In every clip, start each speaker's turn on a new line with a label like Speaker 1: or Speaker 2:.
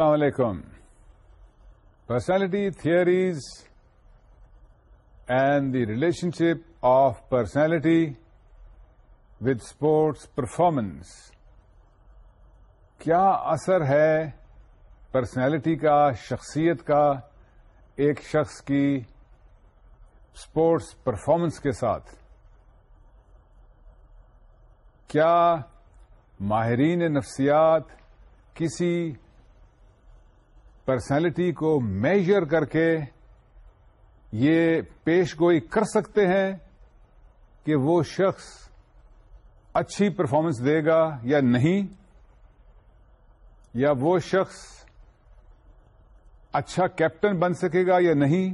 Speaker 1: السلام علیکم personality theories and the relationship of personality with sports performance کیا اثر ہے پرسنالٹی کا شخصیت کا ایک شخص کی اسپورٹس پرفارمنس کے ساتھ کیا ماہرین نفسیات کسی پرسنالٹی کو میجر کر کے یہ پیش گوئی کر سکتے ہیں کہ وہ شخص اچھی پرفارمنس دے گا یا نہیں یا وہ شخص اچھا کیپٹن بن سکے گا یا نہیں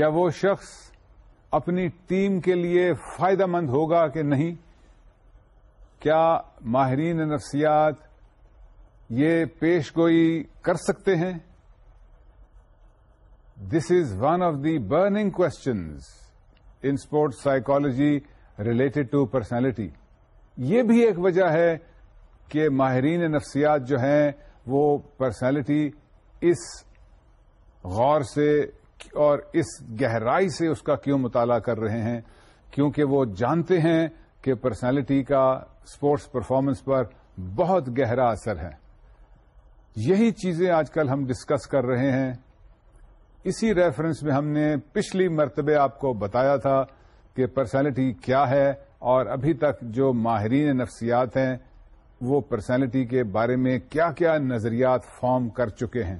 Speaker 1: یا وہ شخص اپنی ٹیم کے لیے فائدہ مند ہوگا کہ نہیں کیا ماہرین نفسیات یہ پیش گوئی کر سکتے ہیں this is one of the burning questions in sports psychology related to personality یہ بھی ایک وجہ ہے کہ ماہرین نفسیات جو ہیں وہ پرسنالٹی اس غور سے اور اس گہرائی سے اس کا کیوں مطالعہ کر رہے ہیں کیونکہ وہ جانتے ہیں کہ پرسنالٹی کا اسپورٹس پرفارمنس پر بہت گہرا اثر ہے یہی چیزیں آج کل ہم ڈسکس کر رہے ہیں اسی ریفرنس میں ہم نے پچھلی مرتبہ آپ کو بتایا تھا کہ پرسنالٹی کیا ہے اور ابھی تک جو ماہرین نفسیات ہیں وہ پرسنالٹی کے بارے میں کیا کیا نظریات فارم کر چکے ہیں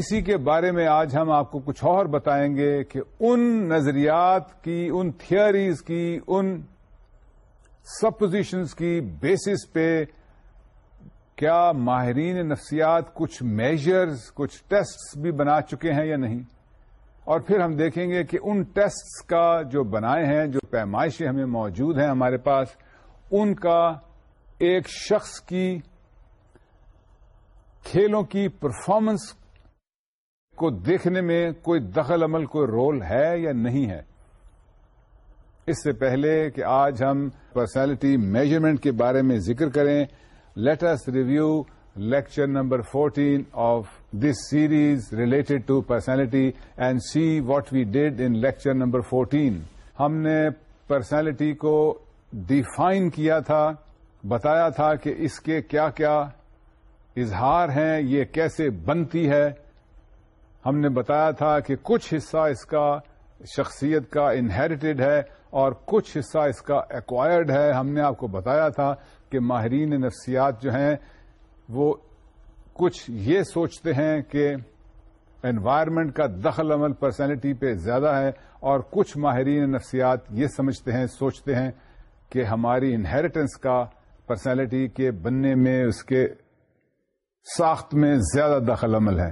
Speaker 1: اسی کے بارے میں آج ہم آپ کو کچھ اور بتائیں گے کہ ان نظریات کی ان تھیئریز کی ان سپوزیشنز کی بیسس پہ کیا ماہرین نفسیات کچھ میجرز کچھ ٹیسٹ بھی بنا چکے ہیں یا نہیں اور پھر ہم دیکھیں گے کہ ان ٹیسٹ کا جو بنائے ہیں جو پیمائشیں ہمیں موجود ہیں ہمارے پاس ان کا ایک شخص کی کھیلوں کی پرفارمنس کو دیکھنے میں کوئی دخل عمل کوئی رول ہے یا نہیں ہے اس سے پہلے کہ آج ہم پرسنالٹی میجرمنٹ کے بارے میں ذکر کریں latest review lecture number fourteen of this series related to personality and see what we did in lecture number fourteen ہم نے پرسنالٹی کو ڈیفائن کیا تھا بتایا تھا کہ اس کے کیا کیا اظہار ہیں یہ کیسے بنتی ہے ہم نے بتایا تھا کہ کچھ حصہ اس کا شخصیت کا انہیریٹڈ ہے اور کچھ حصہ اس کا ایکوائرڈ ہے ہم نے آپ کو بتایا تھا کہ ماہرین نفسیات جو ہیں وہ کچھ یہ سوچتے ہیں کہ انوائرمنٹ کا دخل عمل پرسنالٹی پہ زیادہ ہے اور کچھ ماہرین نفسیات یہ سمجھتے ہیں سوچتے ہیں کہ ہماری انہیریٹنس کا پرسنالٹی کے بننے میں اس کے ساخت میں زیادہ دخل عمل ہے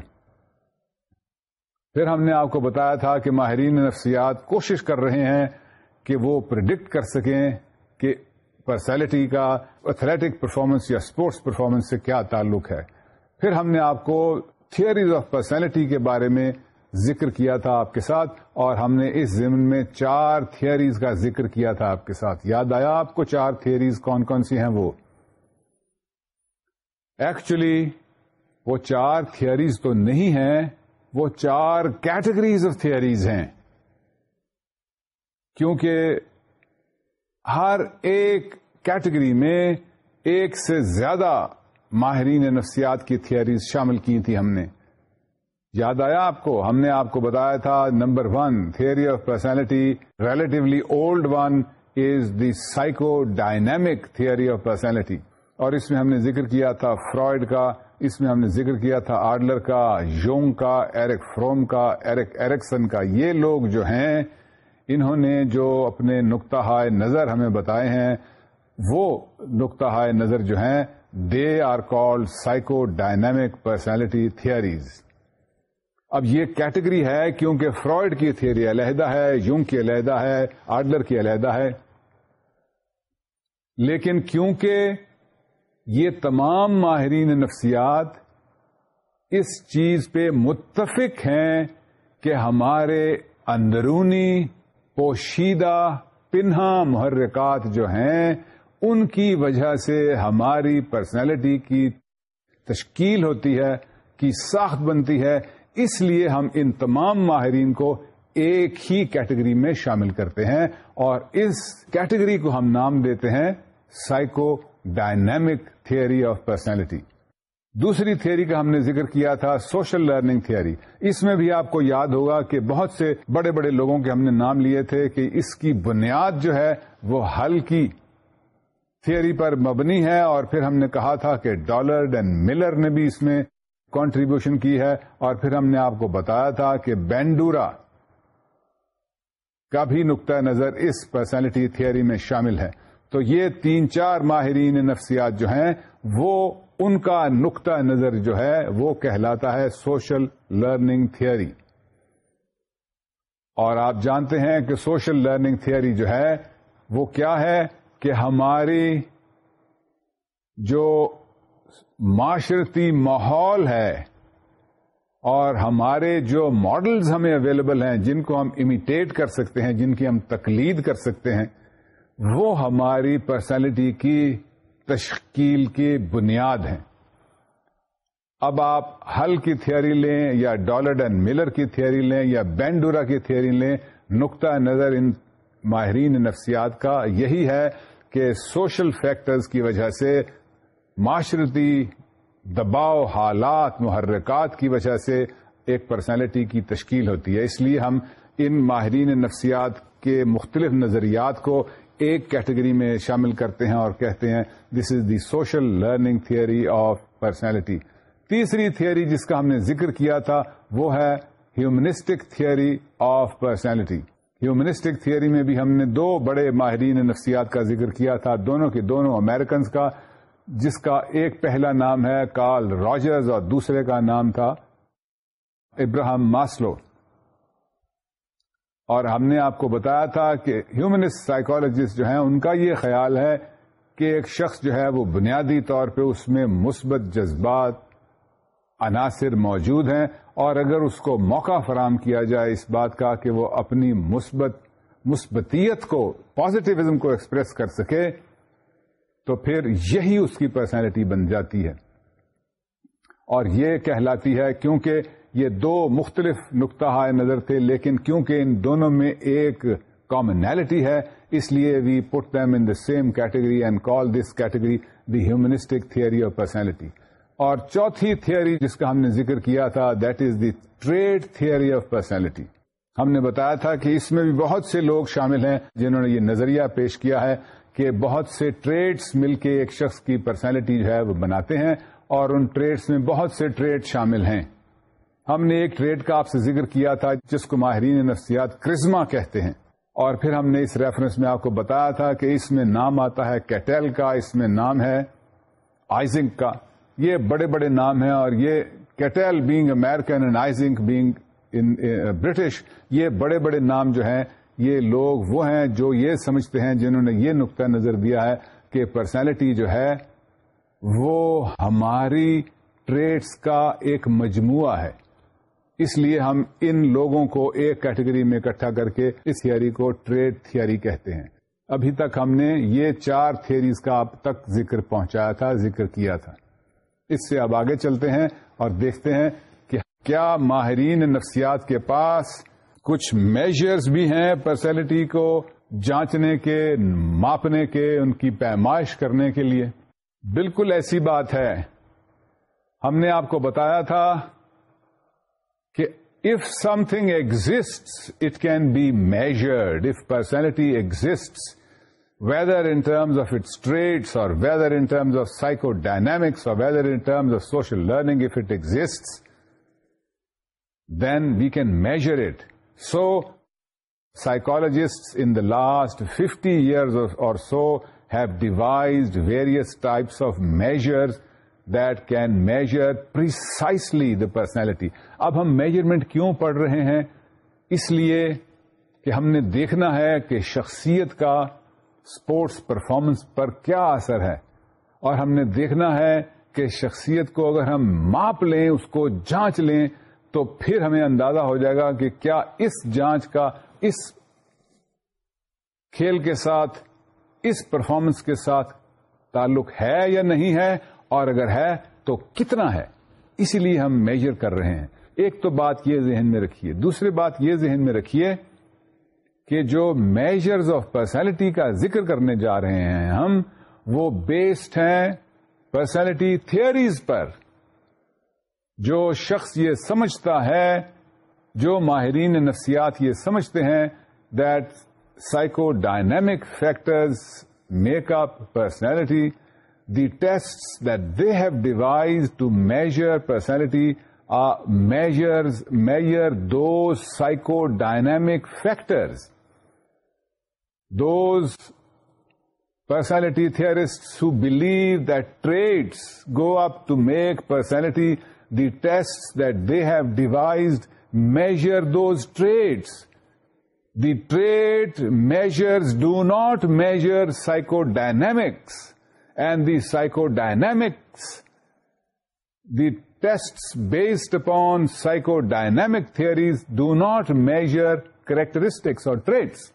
Speaker 1: پھر ہم نے آپ کو بتایا تھا کہ ماہرین نفسیات کوشش کر رہے ہیں کہ وہ پرڈکٹ کر سکیں کہ پرسنالٹی کا ایتھلیٹک پرفارمنس یا اسپورٹس پرفارمنس سے کیا تعلق ہے پھر ہم نے آپ کو تھیئریز آف پرسنالٹی کے بارے میں ذکر کیا تھا آپ کے ساتھ اور ہم نے اس زمین میں چار تھیئریز کا ذکر کیا تھا آپ کے ساتھ یاد آیا آپ کو چار تھیئریز کون کون سی ہیں وہ ایکچولی وہ چار تھیئریز تو نہیں ہیں وہ چار کیٹیگریز آف تھیئریز ہیں کیونکہ ہر ایک کیٹیگری میں ایک سے زیادہ ماہرین نفسیات کی تھیئریز شامل کی تھی ہم نے یاد آیا آپ کو ہم نے آپ کو بتایا تھا number one theory of personality relatively old one is the psychodynamic theory of personality اور اس میں ہم نے ذکر کیا تھا فرائڈ کا اس میں ہم نے ذکر کیا تھا آرڈلر کا یونگ کا ایرک فروم کا ایرک ایرکسن کا یہ لوگ جو ہیں انہوں نے جو اپنے نقطہ نظر ہمیں بتائے ہیں وہ نقطہ نظر جو ہیں they are called psychodynamic personality theories اب یہ کیٹیگری ہے کیونکہ فرائڈ کی تھیئری علیحدہ ہے یونگ کی علیحدہ ہے آڈلر کی علیحدہ ہے لیکن کیونکہ یہ تمام ماہرین نفسیات اس چیز پہ متفق ہیں کہ ہمارے اندرونی پوشیدہ پنہا محرکات جو ہیں ان کی وجہ سے ہماری پرسنالٹی کی تشکیل ہوتی ہے کی ساخت بنتی ہے اس لیے ہم ان تمام ماہرین کو ایک ہی کیٹیگری میں شامل کرتے ہیں اور اس کیٹیگری کو ہم نام دیتے ہیں psychodynamic theory of personality دوسری تھیوری کا ہم نے ذکر کیا تھا سوشل لرننگ تھیوری اس میں بھی آپ کو یاد ہوگا کہ بہت سے بڑے بڑے لوگوں کے ہم نے نام لیے تھے کہ اس کی بنیاد جو ہے وہ کی تھیوری پر مبنی ہے اور پھر ہم نے کہا تھا کہ ڈالر اینڈ ملر نے بھی اس میں کانٹریبیوشن کی ہے اور پھر ہم نے آپ کو بتایا تھا کہ بینڈورا کا بھی نقطۂ نظر اس پرسنالٹی تھیوری میں شامل ہے تو یہ تین چار ماہرین نفسیات جو ہیں وہ ان کا نقطہ نظر جو ہے وہ کہلاتا ہے سوشل لرننگ تھیوری اور آپ جانتے ہیں کہ سوشل لرننگ تھیوری جو ہے وہ کیا ہے کہ ہماری جو معاشرتی ماحول ہے اور ہمارے جو ماڈلز ہمیں اویلیبل ہیں جن کو ہم امیٹیٹ کر سکتے ہیں جن کی ہم تقلید کر سکتے ہیں وہ ہماری پرسنالٹی کی تشکیل کی بنیاد ہیں اب آپ ہل کی تھیوری لیں یا ڈالرڈ اینڈ ملر کی تھیوری لیں یا بینڈورا کی تھیوری لیں نقطہ نظر ان ماہرین نفسیات کا یہی ہے کہ سوشل فیکٹرز کی وجہ سے معاشرتی دباؤ حالات محرکات کی وجہ سے ایک پرسنالٹی کی تشکیل ہوتی ہے اس لیے ہم ان ماہرین نفسیات کے مختلف نظریات کو ایک کیٹیگری میں شامل کرتے ہیں اور کہتے ہیں this is the social learning theory of personality تیسری تھیئری جس کا ہم نے ذکر کیا تھا وہ ہے humanistic theory of personality humanistic theory میں بھی ہم نے دو بڑے ماہرین نفسیات کا ذکر کیا تھا دونوں کے دونوں امیرکنس کا جس کا ایک پہلا نام ہے کارل راجرز اور دوسرے کا نام تھا ابراہم ماسلو اور ہم نے آپ کو بتایا تھا کہ ہیومنسٹ سائیکالوجسٹ جو ہیں ان کا یہ خیال ہے کہ ایک شخص جو ہے وہ بنیادی طور پہ اس میں مثبت جذبات عناصر موجود ہیں اور اگر اس کو موقع فراہم کیا جائے اس بات کا کہ وہ اپنی مثبت مثبتیت کو پازیٹیوزم کو ایکسپریس کر سکے تو پھر یہی اس کی پرسنالٹی بن جاتی ہے اور یہ کہلاتی ہے کیونکہ یہ دو مختلف نقطہ نظر تھے لیکن کیونکہ ان دونوں میں ایک کامنالٹی ہے اس لیے we put them in the same category and call this category the humanistic theory of personality اور چوتھی تھیئری جس کا ہم نے ذکر کیا تھا that is the trait theory of personality ہم نے بتایا تھا کہ اس میں بھی بہت سے لوگ شامل ہیں جنہوں نے یہ نظریہ پیش کیا ہے کہ بہت سے ٹریڈس مل کے ایک شخص کی پرسنالٹی جو ہے وہ بناتے ہیں اور ان ٹریڈس میں بہت سے ٹریڈ شامل ہیں ہم نے ایک ٹریڈ کا آپ سے ذکر کیا تھا جس کو ماہرین نفسیات کرزما کہتے ہیں اور پھر ہم نے اس ریفرنس میں آپ کو بتایا تھا کہ اس میں نام آتا ہے کیٹیل کا اس میں نام ہے آئزنگ کا یہ بڑے بڑے نام ہیں اور یہ Cattell being American and Eysenck being British یہ بڑے بڑے نام جو ہیں یہ لوگ وہ ہیں جو یہ سمجھتے ہیں جنہوں نے یہ نقطۂ نظر دیا ہے کہ پرسنالٹی جو ہے وہ ہماری ٹریٹس کا ایک مجموعہ ہے اس لیے ہم ان لوگوں کو ایک کیٹیگری میں اکٹھا کر کے اس تھیوری کو ٹریڈ تھیئری کہتے ہیں ابھی تک ہم نے یہ چار تھئرز کا اب تک ذکر پہنچایا تھا ذکر کیا تھا اس سے اب آگے چلتے ہیں اور دیکھتے ہیں کہ کیا ماہرین نفسیات کے پاس کچھ میجرز بھی ہیں پرسنالٹی کو جانچنے کے ماپنے کے ان کی پیمائش کرنے کے لیے بالکل ایسی بات ہے ہم نے آپ کو بتایا تھا If something exists, it can be measured. If personality exists, whether in terms of its traits or whether in terms of psychodynamics or whether in terms of social learning, if it exists, then we can measure it. So, psychologists in the last 50 years or so have devised various types of measures that can measure per the personality اب ہم measurement کیوں پڑھ رہے ہیں اس لیے کہ ہم نے دیکھنا ہے کہ شخصیت کا اسپورٹس پرفارمنس پر کیا اثر ہے اور ہم نے دیکھنا ہے کہ شخصیت کو اگر ہم ماپ لیں اس کو جانچ لیں تو پھر ہمیں اندازہ ہو جائے گا کہ کیا اس جانچ کا اس کھیل کے ساتھ اس پرفارمنس کے ساتھ تعلق ہے یا نہیں ہے اور اگر ہے تو کتنا ہے اسی لیے ہم میجر کر رہے ہیں ایک تو بات یہ ذہن میں رکھیے دوسری بات یہ ذہن میں رکھیے کہ جو میجرز آف پرسنالٹی کا ذکر کرنے جا رہے ہیں ہم وہ بیسڈ ہیں پرسنالٹی تھیئریز پر جو شخص یہ سمجھتا ہے جو ماہرین نفسیات یہ سمجھتے ہیں that psychodynamic factors make up personality the tests that they have devised to measure personality are measure those psychodynamic factors. Those personality theorists who believe that traits go up to make personality, the tests that they have devised measure those traits. The trait measures do not measure psychodynamics. and the psychodynamics, the tests based upon psychodynamic theories do not measure characteristics or traits.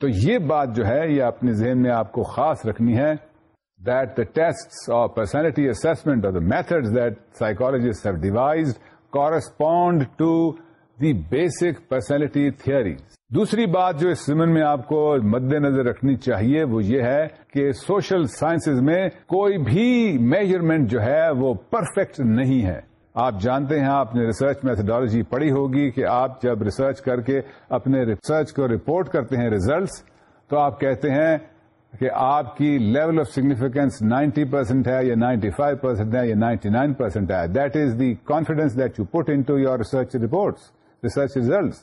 Speaker 1: تو یہ بات جو ہے یہ اپنے ذہن میں آپ کو خاص رکھنی ہے that the tests or personality assessment or the methods that psychologists have devised correspond to the basic personality theories دوسری بات جو اس زمن میں آپ کو مد نظر رکھنی چاہیے وہ یہ ہے کہ سوشل سائنس میں کوئی بھی میجرمنٹ جو ہے وہ پرفیکٹ نہیں ہے آپ جانتے ہیں آپ نے ریسرچ میتھڈالوجی پڑھی ہوگی کہ آپ جب ریسرچ کر کے اپنے ریسرچ کو رپورٹ کرتے ہیں ریزلٹس تو آپ کہتے ہیں کہ آپ کی level of significance ninety percent ہے یا نائنٹی فائیو پرسینٹ ہے یا نائنٹی نائن پرسینٹ ہے that is the confidence that you put into your research reports research results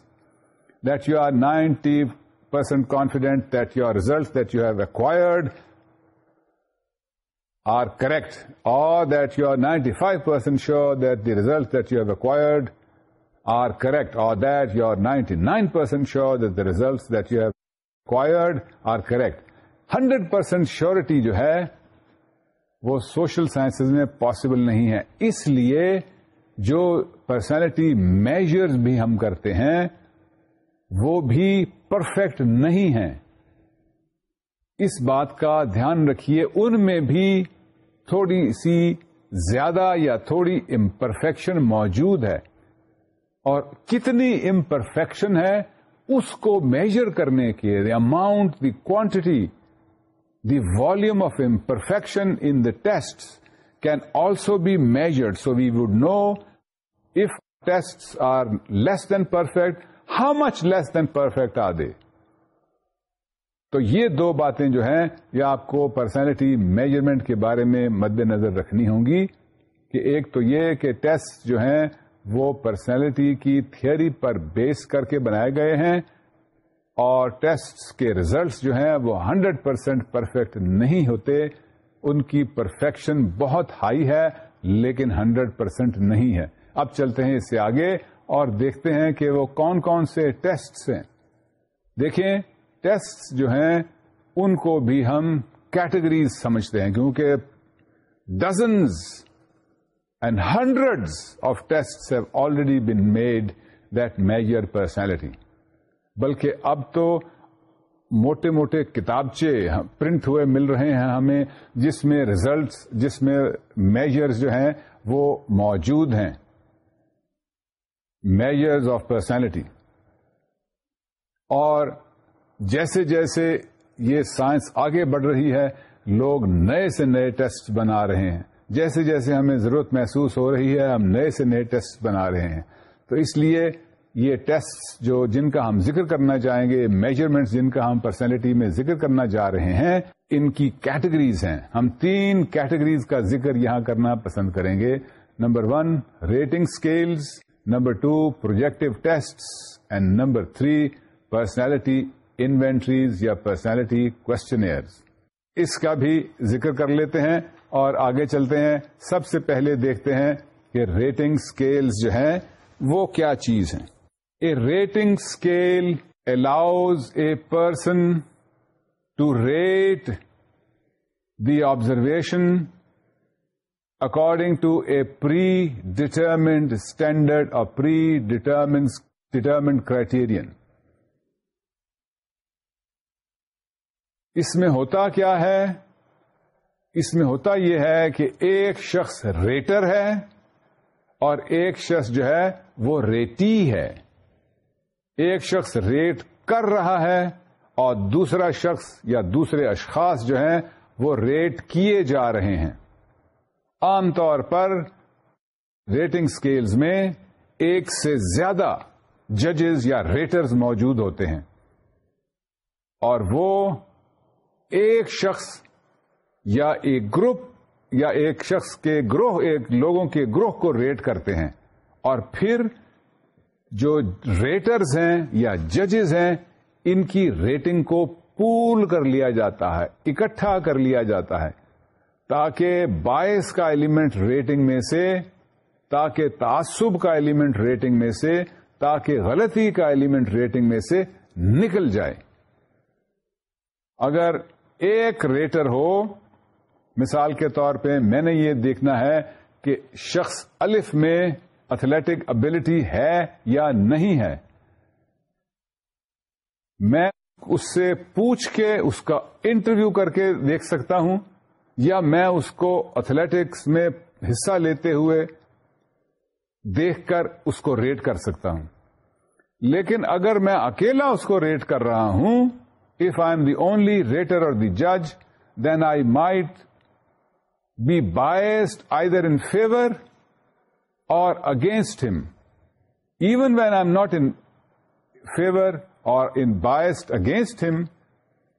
Speaker 1: that you are ninety percent confident that you are results that you have acquired are correct اور that you are ninety five percent sure that the results that you have acquired are correct اور that you are ninety nine percent sure that the results that you have acquired are correct hundred percent surety جو ہے وہ social science میں possible نہیں ہے اس لیے جو پرسنالٹی میجرز بھی ہم کرتے ہیں وہ بھی پرفیکٹ نہیں ہیں اس بات کا دھیان رکھیے ان میں بھی تھوڑی سی زیادہ یا تھوڑی امپرفیکشن موجود ہے اور کتنی امپرفیکشن ہے اس کو میجر کرنے کے the amount the quantity the volume of imperfection in the test can also be measured so we would know tests test are less than perfect how much less than perfect they تو یہ دو باتیں جو ہیں یہ آپ کو personality measurement کے بارے میں مد نظر رکھنی ہوں گی کہ ایک تو یہ کہ ٹیسٹ جو ہیں وہ پرسنالٹی کی تھیوری پر بیس کر کے بنائے گئے ہیں اور ٹیسٹ کے ریزلٹس جو ہیں وہ ہنڈریڈ پرسینٹ پرفیکٹ نہیں ہوتے ان کی پرفیکشن بہت ہائی ہے لیکن ہنڈریڈ پرسینٹ نہیں ہے اب چلتے ہیں اس سے آگے اور دیکھتے ہیں کہ وہ کون کون سے ٹیسٹ ہیں دیکھیں ٹیسٹ جو ہیں ان کو بھی ہم کیٹیگریز سمجھتے ہیں کیونکہ dozens and hundred of test have already been made that major personality بلکہ اب تو موٹے موٹے کتابچے پرنٹ ہوئے مل رہے ہیں ہمیں جس میں ریزلٹس جس میں میجرز جو ہیں وہ موجود ہیں میجرز آف پرسنالٹی اور جیسے جیسے یہ سائنس آگے بڑھ رہی ہے لوگ نئے سے نئے ٹیسٹ بنا رہے ہیں جیسے جیسے ہمیں ضرورت محسوس ہو رہی ہے ہم نئے سے نئے ٹیسٹ بنا رہے ہیں تو اس لیے یہ ٹیسٹ جو جن کا ہم ذکر کرنا چاہیں گے میجرمنٹ جن کا ہم پرسنالٹی میں ذکر کرنا چاہ رہے ہیں ان کی کیٹیگریز ہیں ہم تین کیٹیگریز کا ذکر یہاں کرنا پسند کریں گے number one rating scales number two projective test and number three personality inventories یا پرسنالٹی کوشچنئرز اس کا بھی ذکر کر لیتے ہیں اور آگے چلتے ہیں سب سے پہلے دیکھتے ہیں کہ ریٹنگ اسکیلز جو ہیں وہ کیا چیز ہیں a rating scale allows a person to rate the observation according to a predetermined standard or predetermined determined criterion اس میں ہوتا کیا ہے اس میں ہوتا یہ ہے کہ ایک شخص ریٹر ہے اور ایک شخص جو ہے وہ ریٹی ہے ایک شخص ریٹ کر رہا ہے اور دوسرا شخص یا دوسرے اشخاص جو ہیں وہ ریٹ کیے جا رہے ہیں عام طور پر ریٹنگ سکیلز میں ایک سے زیادہ ججز یا ریٹرز موجود ہوتے ہیں اور وہ ایک شخص یا ایک گروپ یا ایک شخص کے گروہ ایک لوگوں کے گروہ کو ریٹ کرتے ہیں اور پھر جو ریٹرز ہیں یا ججز ہیں ان کی ریٹنگ کو پول کر لیا جاتا ہے اکٹھا کر لیا جاتا ہے تاکہ باعث کا ایلیمنٹ ریٹنگ میں سے تاکہ تعصب کا ایلیمنٹ ریٹنگ میں سے تاکہ غلطی کا ایلیمنٹ ریٹنگ میں سے نکل جائے اگر ایک ریٹر ہو مثال کے طور پہ میں نے یہ دیکھنا ہے کہ شخص الف میں اتھلیٹک ابلٹی ہے یا نہیں ہے میں اس سے پوچھ کے اس کا انٹرویو کر کے دیکھ سکتا ہوں یا میں اس کو اتھلیٹکس میں حصہ لیتے ہوئے دیکھ کر اس کو ریٹ کر سکتا ہوں لیکن اگر میں اکیلا اس کو ریٹ کر رہا ہوں if I am the only rater اور دی جج then I might be biased either in favour or against him, even when I'm not in favor or in biased against him,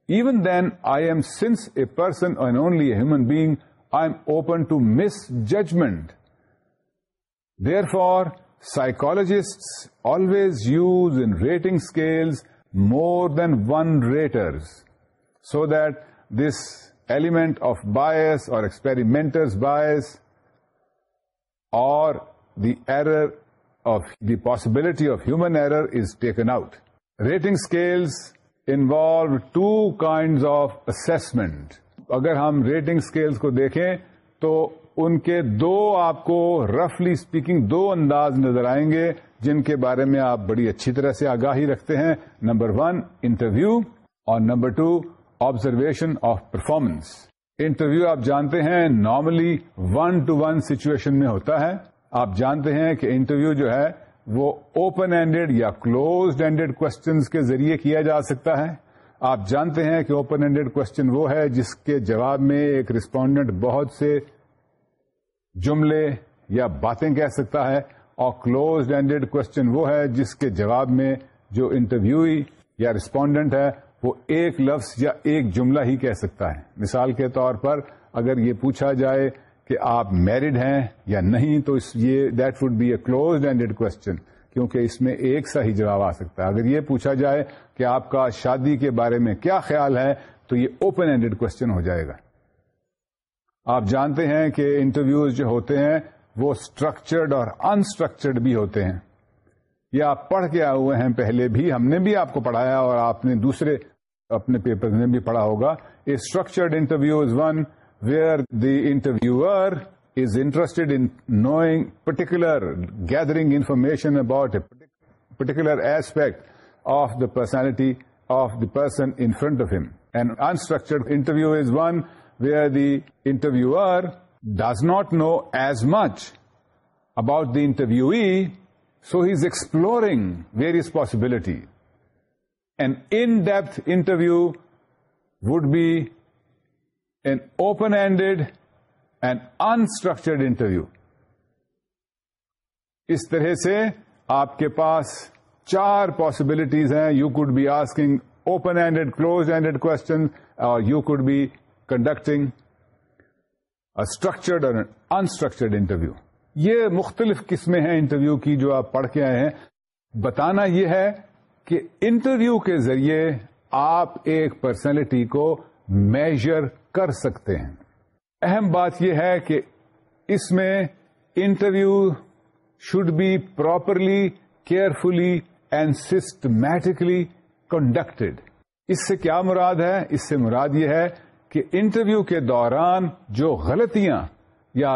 Speaker 1: even then I am, since a person and only a human being, I'm open to misjudgment. Therefore, psychologists always use in rating scales more than one raters, so that this element of bias or experimenter's bias or the error of the possibility of human error is taken out rating scales involve two kinds of assessment. اگر ہم rating scales کو دیکھیں تو ان کے دو آپ کو رفلی speaking دو انداز نظر آئیں گے جن کے بارے میں آپ بڑی اچھی طرح سے آگاہی رکھتے ہیں نمبر ون انٹرویو اور number two observation of performance interview آپ جانتے ہیں normally one to one situation میں ہوتا ہے آپ جانتے ہیں کہ انٹرویو جو ہے وہ اوپن ہینڈیڈ یا کلوز اینڈیڈ کے ذریعے کیا جا سکتا ہے آپ جانتے ہیں کہ اوپن ہینڈیڈ کوشچن وہ ہے جس کے جواب میں ایک ریسپونڈنٹ بہت سے جملے یا باتیں کہہ سکتا ہے اور کلوز اینڈیڈ کوشچن وہ ہے جس کے جواب میں جو انٹرویو یا رسپونڈنٹ ہے وہ ایک لفظ یا ایک جملہ ہی کہہ سکتا ہے مثال کے طور پر اگر یہ پوچھا جائے کہ آپ میرڈ ہیں یا نہیں تو اس یہ that would be a close ended question کیونکہ اس میں ایک سا ہی جواب آ سکتا ہے اگر یہ پوچھا جائے کہ آپ کا شادی کے بارے میں کیا خیال ہے تو یہ اوپن ہینڈیڈ ہو جائے گا آپ جانتے ہیں کہ انٹرویوز جو ہوتے ہیں وہ اسٹرکچرڈ اور انسٹرکچرڈ بھی ہوتے ہیں یہ آپ پڑھ کے آئے ہوئے ہیں پہلے بھی ہم نے بھی آپ کو پڑھایا اور آپ نے دوسرے اپنے پیپر میں بھی پڑھا ہوگا structured interviews one where the interviewer is interested in knowing gathering information about a particular aspect of the personality of the person in front of him. An unstructured interview is one where the interviewer does not know as much about the interviewee, so he's exploring various possibilities. An in-depth interview would be an open ended and unstructured interview اس طرح سے آپ کے پاس چار possibilities ہیں you could be asking open ended close ended question اور you could be conducting structured اور انسٹرکچرڈ انٹرویو یہ مختلف قسمیں ہیں انٹرویو کی جو آپ پڑھ کے آئے ہیں بتانا یہ ہے کہ انٹرویو کے ذریعے آپ ایک پرسنالٹی کو میجر کر سکتے ہیں اہم بات یہ ہے کہ اس میں interview should be properly carefully and systematically conducted. اس سے کیا مراد ہے اس سے مراد یہ ہے کہ انٹرویو کے دوران جو غلطیاں یا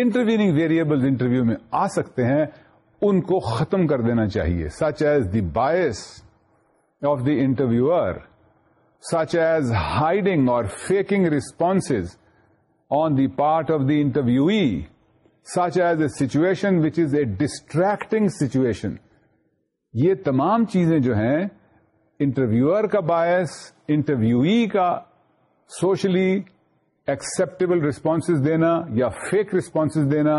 Speaker 1: انٹرویونگ ویریبلز انٹرویو میں آ سکتے ہیں ان کو ختم کر دینا چاہیے such as the bias of the interviewer such as hiding اور faking response on the part of the interview such as a situation which is a distracting situation یہ تمام چیزیں جو ہیں انٹرویوئر کا باعث انٹرویو کا سوشلی ایکسپٹیبل ریسپانسز دینا یا فیک ریسپانسز دینا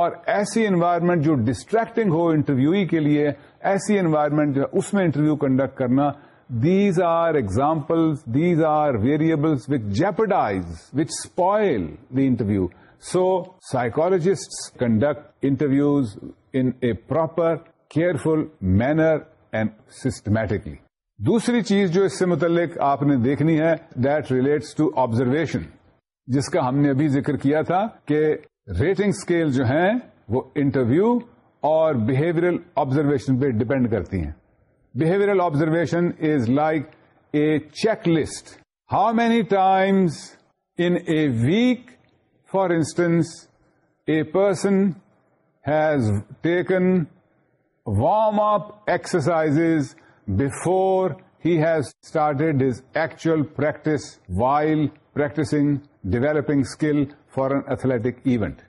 Speaker 1: اور ایسی انوائرمنٹ جو ڈسٹریکٹنگ ہو انٹرویو کے لیے ایسی انوائرمنٹ جو ہے اس میں انٹرویو کنڈکٹ کرنا these are examples, these are variables which jeopardize which spoil the interview so psychologist conduct interviews in a proper careful manner and systematically دوسری چیز جو اس سے متعلق آپ نے دیکھنی ہے دیٹ ریلیٹس ٹو آبزرویشن جس کا ہم نے ابھی ذکر کیا تھا کہ ریٹنگ اسکیل جو ہیں وہ انٹرویو اور بہیویئرل آبزرویشن پہ ڈپینڈ کرتی ہیں Behavioral observation is like a checklist. How many times in a week, for instance, a person has taken warm-up exercises before he has started his actual practice while practicing developing skill for an athletic event.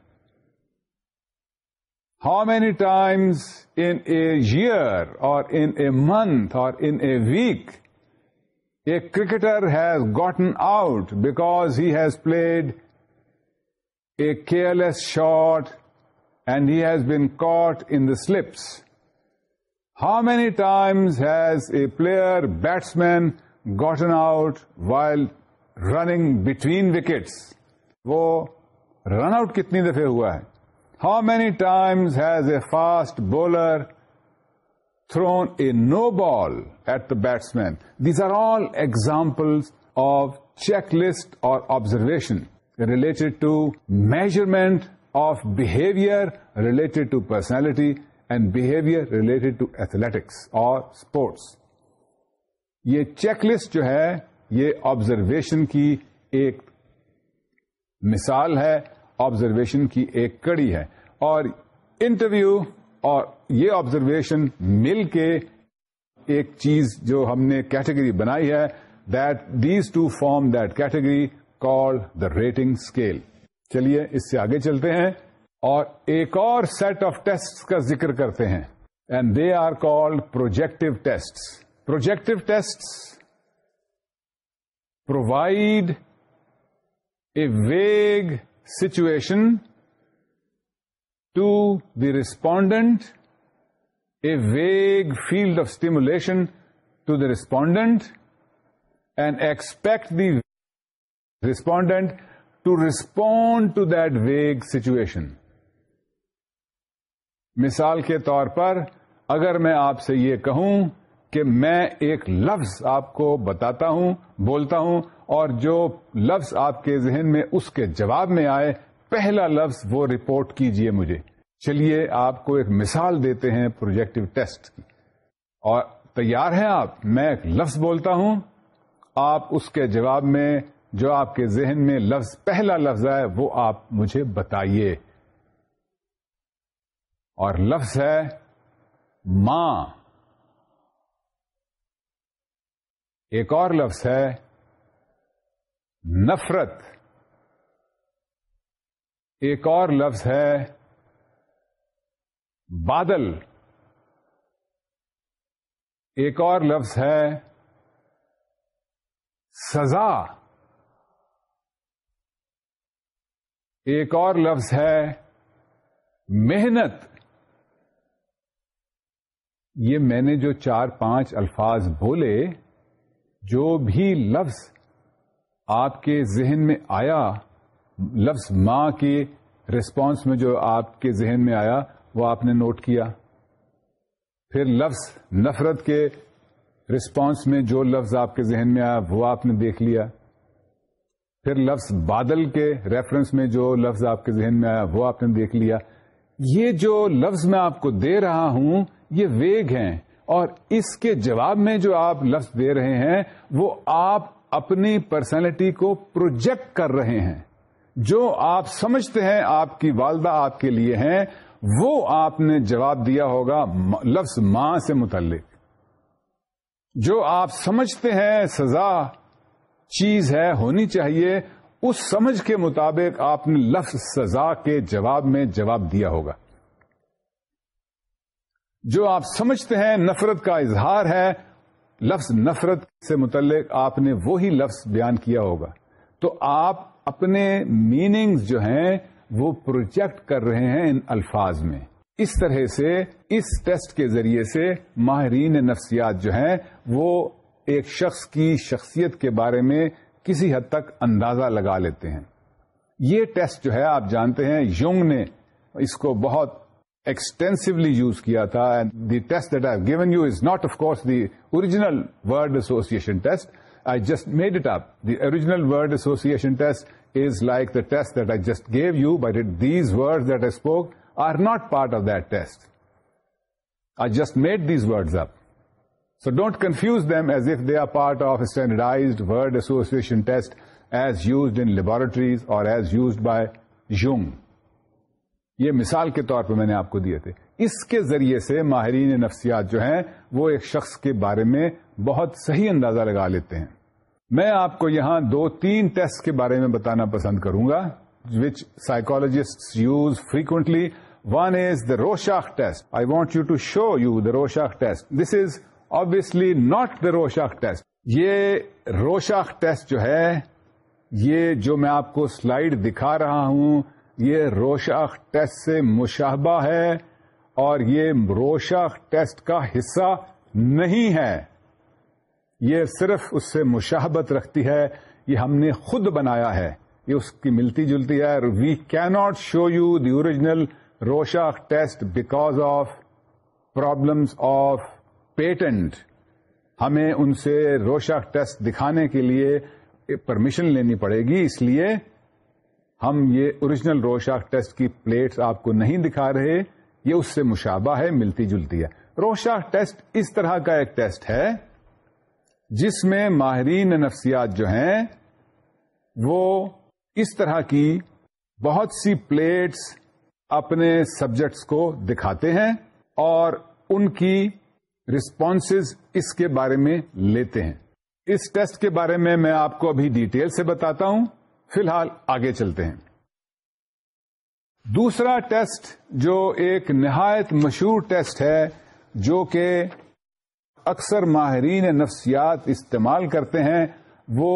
Speaker 1: How many times in a year or in a month or in a week a cricketer has gotten out because he has played a careless shot and he has been caught in the slips how many times has a player batsman gotten out while running between wickets وہ run out کتنی دفعہ ہوا ہے how many times has a fast bowler thrown a no ball at the batsman these are all example of check list اور observation related to measurement of behaviour related to personality and behaviour related to athletics اور sports یہ check list جو ہے یہ observation کی ایک مثال ہے آبزرویشن کی ایک کڑی ہے اور انٹرویو اور یہ آبزرویشن مل کے ایک چیز جو ہم نے کیٹیگری بنائی ہے that these to form that category call the rating scale چلیے اس سے آگے چلتے ہیں اور ایک اور سیٹ آف ٹیسٹ کا ذکر کرتے ہیں and they are called projective test projective test provide a vague situation to the respondent a vague field of stimulation to the respondent and expect the respondent to respond to that vague situation مثال کے طور پر اگر میں آپ سے یہ کہوں کہ میں ایک لفظ آپ کو بتاتا ہوں بولتا ہوں اور جو لفظ آپ کے ذہن میں اس کے جواب میں آئے پہلا لفظ وہ رپورٹ کیجئے مجھے چلیے آپ کو ایک مثال دیتے ہیں پروجیکٹو ٹیسٹ کی اور تیار ہیں آپ میں ایک لفظ بولتا ہوں آپ اس کے جواب میں جو آپ کے ذہن میں لفظ پہلا لفظ ہے وہ آپ مجھے بتائیے اور لفظ ہے ماں ایک اور لفظ ہے نفرت ایک اور لفظ ہے بادل ایک اور لفظ ہے سزا ایک اور لفظ ہے محنت یہ میں نے جو چار پانچ الفاظ بولے جو بھی لفظ آپ کے ذہن میں آیا لفظ ماں کے ریسپانس میں جو آپ کے ذہن میں آیا وہ آپ نے نوٹ کیا پھر لفظ نفرت کے ریسپانس میں جو لفظ آپ کے ذہن میں آیا وہ آپ نے دیکھ لیا پھر لفظ بادل کے ریفرنس میں جو لفظ آپ کے ذہن میں آیا وہ آپ نے دیکھ لیا یہ جو لفظ میں آپ کو دے رہا ہوں یہ ویگ ہیں اور اس کے جواب میں جو آپ لفظ دے رہے ہیں وہ آپ اپنی پرسنالٹی کو پروجیکٹ کر رہے ہیں جو آپ سمجھتے ہیں آپ کی والدہ آپ کے لیے ہیں وہ آپ نے جواب دیا ہوگا لفظ ماں سے متعلق جو آپ سمجھتے ہیں سزا چیز ہے ہونی چاہیے اس سمجھ کے مطابق آپ نے لفظ سزا کے جواب میں جواب دیا ہوگا جو آپ سمجھتے ہیں نفرت کا اظہار ہے لفظ نفرت سے متعلق آپ نے وہی لفظ بیان کیا ہوگا تو آپ اپنے میننگز جو ہیں وہ پروجیکٹ کر رہے ہیں ان الفاظ میں اس طرح سے اس ٹیسٹ کے ذریعے سے ماہرین نفسیات جو ہیں وہ ایک شخص کی شخصیت کے بارے میں کسی حد تک اندازہ لگا لیتے ہیں یہ ٹیسٹ جو ہے آپ جانتے ہیں یونگ نے اس کو بہت extensively used kiya tha, and the test that I've given you is not, of course, the original word association test. I just made it up. The original word association test is like the test that I just gave you, but these words that I spoke are not part of that test. I just made these words up. So don't confuse them as if they are part of a standardized word association test as used in laboratories or as used by Jung. یہ مثال کے طور پہ میں نے آپ کو دیے تھے اس کے ذریعے سے ماہرین نفسیات جو ہیں وہ ایک شخص کے بارے میں بہت صحیح اندازہ لگا لیتے ہیں میں آپ کو یہاں دو تین ٹیسٹ کے بارے میں بتانا پسند کروں گا which psychologist use frequently one is the Rorschach test I want you to show you the Rorschach test this is obviously not the Rorschach test یہ روشاخ ٹیسٹ جو ہے یہ جو میں آپ کو سلائڈ دکھا رہا ہوں یہ روشاخ ٹیسٹ سے مشابہ ہے اور یہ روشاخ ٹیسٹ کا حصہ نہیں ہے یہ صرف اس سے مشابت رکھتی ہے یہ ہم نے خود بنایا ہے یہ اس کی ملتی جلتی ہے we can't show you the original Rorschach test because of problems of patent ہمیں ان سے روشاخ ٹیسٹ دکھانے کے لیے پرمیشن لینی پڑے گی اس لیے ہم یہ اوریجنل روشاک ٹیسٹ کی پلیٹس آپ کو نہیں دکھا رہے یہ اس سے مشابہ ہے ملتی جلتی ہے روشاک ٹیسٹ اس طرح کا ایک ٹیسٹ ہے جس میں ماہرین نفسیات جو ہیں وہ اس طرح کی بہت سی پلیٹس اپنے سبجیکٹس کو دکھاتے ہیں اور ان کی رسپانسز اس کے بارے میں لیتے ہیں اس ٹیسٹ کے بارے میں میں آپ کو ابھی ڈیٹیل سے بتاتا ہوں فی الحال آگے چلتے ہیں دوسرا ٹیسٹ جو ایک نہایت مشہور ٹیسٹ ہے جو کہ اکثر ماہرین نفسیات استعمال کرتے ہیں وہ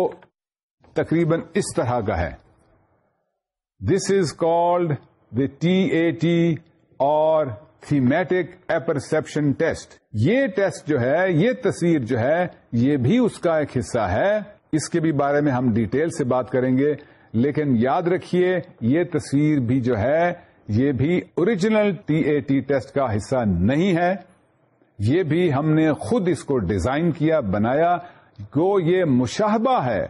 Speaker 1: تقریباً اس طرح کا ہے this is called the T A T or thematic apperception test یہ ٹیسٹ جو ہے یہ تصویر جو ہے یہ بھی اس کا ایک حصہ ہے اس کے بھی بارے میں ہم ڈیٹیل سے بات کریں گے لیکن یاد رکھیے یہ تصویر بھی جو ہے یہ بھی original T A T test کا حصہ نہیں ہے یہ بھی ہم نے خود اس کو ڈیزائن کیا بنایا گو یہ مشاہبہ ہے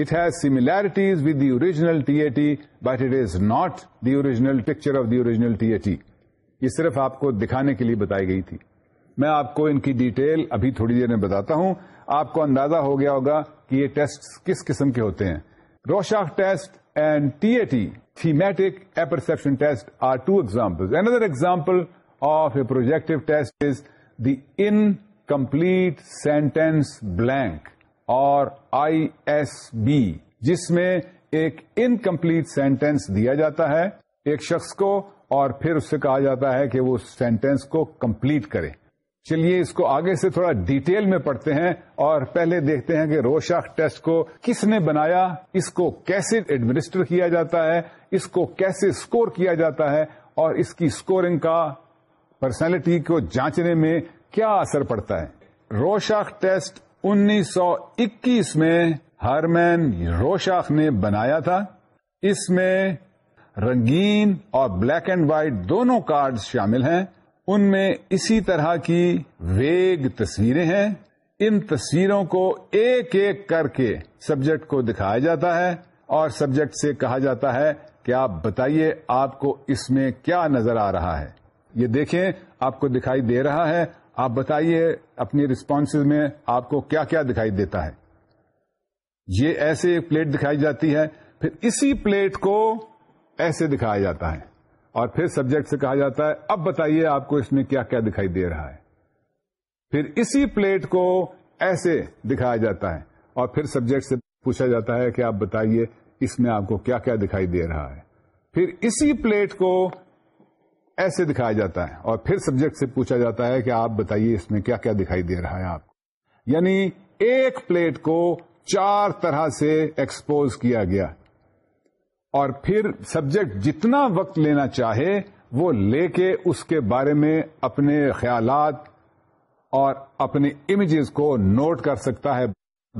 Speaker 1: it has similarities with the original T A T but it is not the original picture of the original T A T یہ صرف آپ کو دکھانے کے لیے بتائی گئی تھی میں آپ کو ان کی ڈیٹیل ابھی تھوڑی دیر میں بتاتا ہوں آپ کو اندازہ ہو گیا ہوگا کہ یہ ٹیسٹ کس قسم کے ہوتے ہیں Rorschach test and T A T thematic apperception test are two example another of a projective test is the incomplete sentence blank اور آئی ایس بی جس میں ایک انکمپلیٹ سینٹینس دیا جاتا ہے ایک شخص کو اور پھر اس سے کہا جاتا ہے کہ وہ سینٹینس کو کمپلیٹ کریں چلیے اس کو آگے سے تھوڑا ڈیٹیل میں پڑھتے ہیں اور پہلے دیکھتے ہیں کہ روشاخ ٹیسٹ کو کس نے بنایا اس کو کیسے ایڈمنسٹر کیا جاتا ہے اس کو کیسے اسکور کیا جاتا ہے اور اس کی اسکورنگ کا پرسنالٹی کو جانچنے میں کیا اثر پڑتا ہے روشاخ ٹیسٹ انیس سو اکیس میں ہرمین روشاخ نے بنایا تھا اس میں رنگین اور بلیک اینڈ وائٹ دونوں کارڈ شامل ہیں ان میں اسی طرح کی ویگ تصویریں ہیں ان تصویروں کو ایک ایک کر کے سبجیکٹ کو دکھایا جاتا ہے اور سبجیکٹ سے کہا جاتا ہے کہ آپ بتائیے آپ کو اس میں کیا نظر آ رہا ہے یہ دیکھیں آپ کو دکھائی دے رہا ہے آپ بتائیے اپنی ریسپونس میں آپ کو کیا کیا دکھائی دیتا ہے یہ ایسے ایک پلیٹ دکھائی جاتی ہے پھر اسی پلیٹ کو ایسے دکھایا جاتا ہے اور پھر سبجیکٹ سے کہا جاتا ہے اب بتائیے آپ کو اس میں کیا کیا دکھائی دے رہا ہے پھر اسی پلیٹ کو ایسے دکھایا جاتا ہے اور پھر سبجیکٹ سے پوچھا جاتا ہے کہ آپ بتائیے اس میں آپ کو کیا کیا دکھائی دے رہا ہے پھر اسی پلیٹ کو ایسے دکھایا جاتا ہے اور پھر سبجیکٹ سے پوچھا جاتا ہے کہ آپ بتائیے اس میں کیا کیا دکھائی دے رہا ہے آپ کو یعنی ایک پلیٹ کو چار طرح سے ایکسپوز کیا گیا اور پھر سبجیکٹ جتنا وقت لینا چاہے وہ لے کے اس کے بارے میں اپنے خیالات اور اپنے امیجز کو نوٹ کر سکتا ہے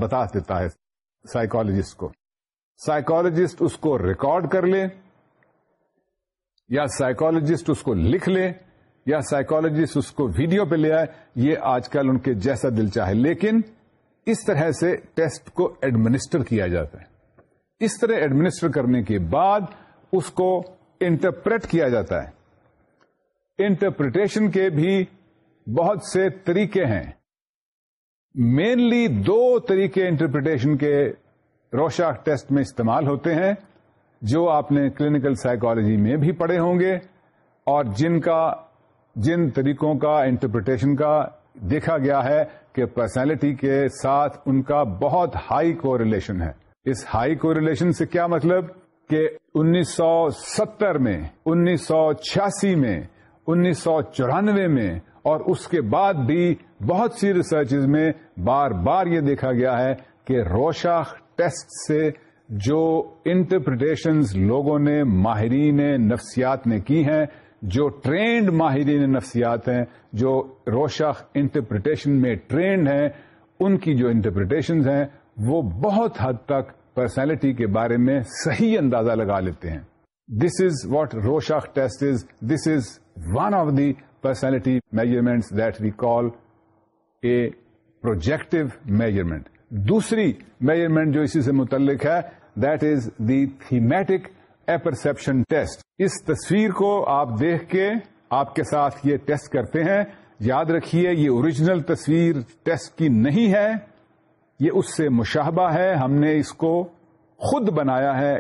Speaker 1: بتا دیتا ہے سائیکالوجسٹ کو سائیکالوجسٹ اس کو ریکارڈ کر لے یا سائیکالوجسٹ اس کو لکھ لے یا سائیکالوجسٹ اس کو ویڈیو پہ لے آئے یہ آج کل ان کے جیسا دل چاہے لیکن اس طرح سے ٹیسٹ کو ایڈمنسٹر کیا جاتا ہے اس طرح ایڈمنسٹر کرنے کے بعد اس کو انٹرپریٹ کیا جاتا ہے انٹرپریٹیشن کے بھی بہت سے طریقے ہیں مینلی دو طریقے انٹرپریٹیشن کے روشاک ٹیسٹ میں استعمال ہوتے ہیں جو آپ نے کلینکل سائیکالوجی میں بھی پڑھے ہوں گے اور جن کا جن طریقوں کا انٹرپریٹیشن کا دیکھا گیا ہے کہ پرسنالٹی کے ساتھ ان کا بہت ہائی کو ریلیشن ہے اس ہائی کو ریلیشن سے کیا مطلب کہ انیس سو ستر میں انیس سو چھیاسی میں انیس سو چورانوے میں اور اس کے بعد بھی بہت سی ریسرچ میں بار بار یہ دیکھا گیا ہے کہ روشاخ ٹیسٹ سے جو انٹرپریٹیشن لوگوں نے ماہرین نفسیات نے کی ہیں جو ٹرینڈ ماہرین نفسیات ہیں جو روشاخ انٹرپریٹیشن میں ٹرینڈ ہیں ان کی جو انٹرپریٹیشن ہیں وہ بہت حد تک پرسنالٹی کے بارے میں صحیح اندازہ لگا لیتے ہیں this is what Rorschach test is this is one of the personality measurement that we call a projective measurement دوسری میجرمنٹ جو اسی سے متعلق ہے that is the thematic apperception test اس تصویر کو آپ دیکھ کے آپ کے ساتھ یہ ٹیسٹ کرتے ہیں یاد رکھیے یہ اوریجنل تصویر ٹیسٹ کی نہیں ہے یہ اس سے مشاہبہ ہے ہم نے اس کو خود بنایا ہے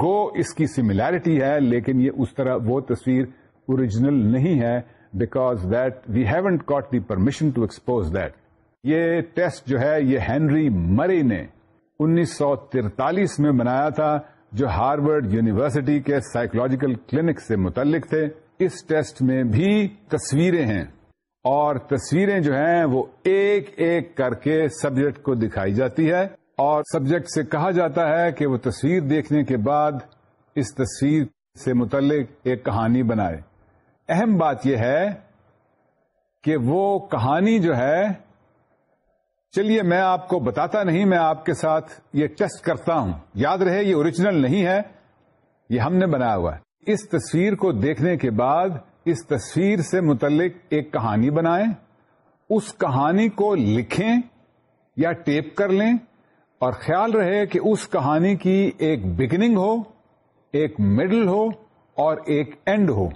Speaker 1: گو اس کی سملیرٹی ہے لیکن یہ اس طرح وہ تصویر اوریجنل نہیں ہے because that we haven't got the permission to expose that یہ ٹیسٹ جو ہے یہ ہینری مری نے انیس سو ترتالیس میں بنایا تھا جو ہارورڈ یونیورسٹی کے سائیکولوجیکل کلینک سے متعلق تھے اس ٹیسٹ میں بھی تصویریں ہیں اور تصویریں جو ہیں وہ ایک ایک کر کے سبجیکٹ کو دکھائی جاتی ہے اور سبجیکٹ سے کہا جاتا ہے کہ وہ تصویر دیکھنے کے بعد اس تصویر سے متعلق ایک کہانی بنائے اہم بات یہ ہے کہ وہ کہانی جو ہے چلیے میں آپ کو بتاتا نہیں میں آپ کے ساتھ یہ ٹیسٹ کرتا ہوں یاد رہے یہ اوریجنل نہیں ہے یہ ہم نے بنایا ہوا ہے اس تصویر کو دیکھنے کے بعد اس تصویر سے متعلق ایک کہانی بنائیں اس کہانی کو لکھیں یا ٹیپ کر لیں اور خیال رہے کہ اس کہانی کی ایک بگننگ ہو ایک مڈل ہو اور ایک end who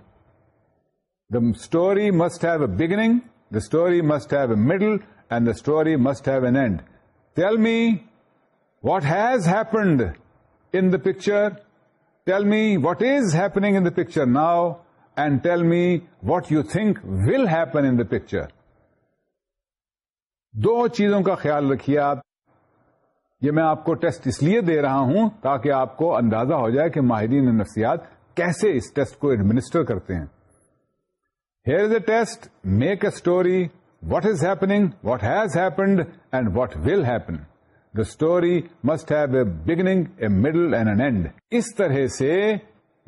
Speaker 1: the story must have a beginning the story must have a middle and the story must have an end tell me what has happened in the picture tell me what is happening in the picture now and tell me what you think will happen in the picture دو چیزوں کا خیال رکھیے آپ یہ میں آپ کو test اس لیے دے رہا ہوں تاکہ آپ کو اندازہ ہو جائے کہ ماہرین نفسیات کیسے اس ٹیسٹ کو ایڈمنسٹر کرتے ہیں here is a test make a story what is happening what has happened and what will happen the story must have a beginning a middle and an end اس طرح سے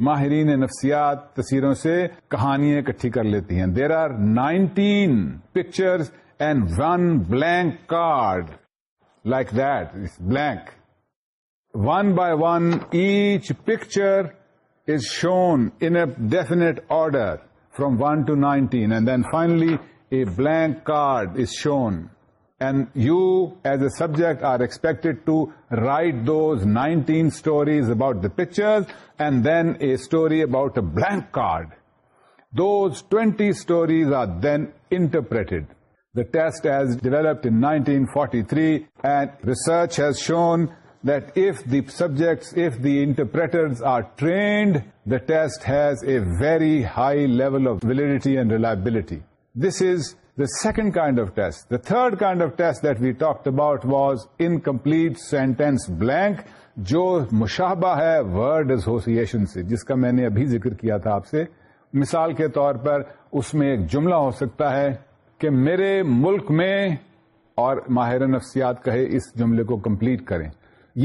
Speaker 1: ماہرین نفسیات تصویروں سے کہانیاں اکٹھی کر لیتی ہیں there are nineteen picture and one blank card like that is blank one by one each picture is shown in definite order from one to nineteen and then finally a blank card is shown And you, as a subject, are expected to write those 19 stories about the pictures, and then a story about a blank card. Those 20 stories are then interpreted. The test as developed in 1943, and research has shown that if the interpreters are trained, the test has a very high level of validity and reliability. This is the second kind of test, the third kind of test that we talked about was incomplete sentence blank جو مشابہ ہے word association سے جس کا میں نے ابھی ذکر کیا تھا آپ سے مثال کے طور پر اس میں ایک جملہ ہو سکتا ہے کہ میرے ملک میں اور ماہر نفسیات کہے اس جملے کو کمپلیٹ کریں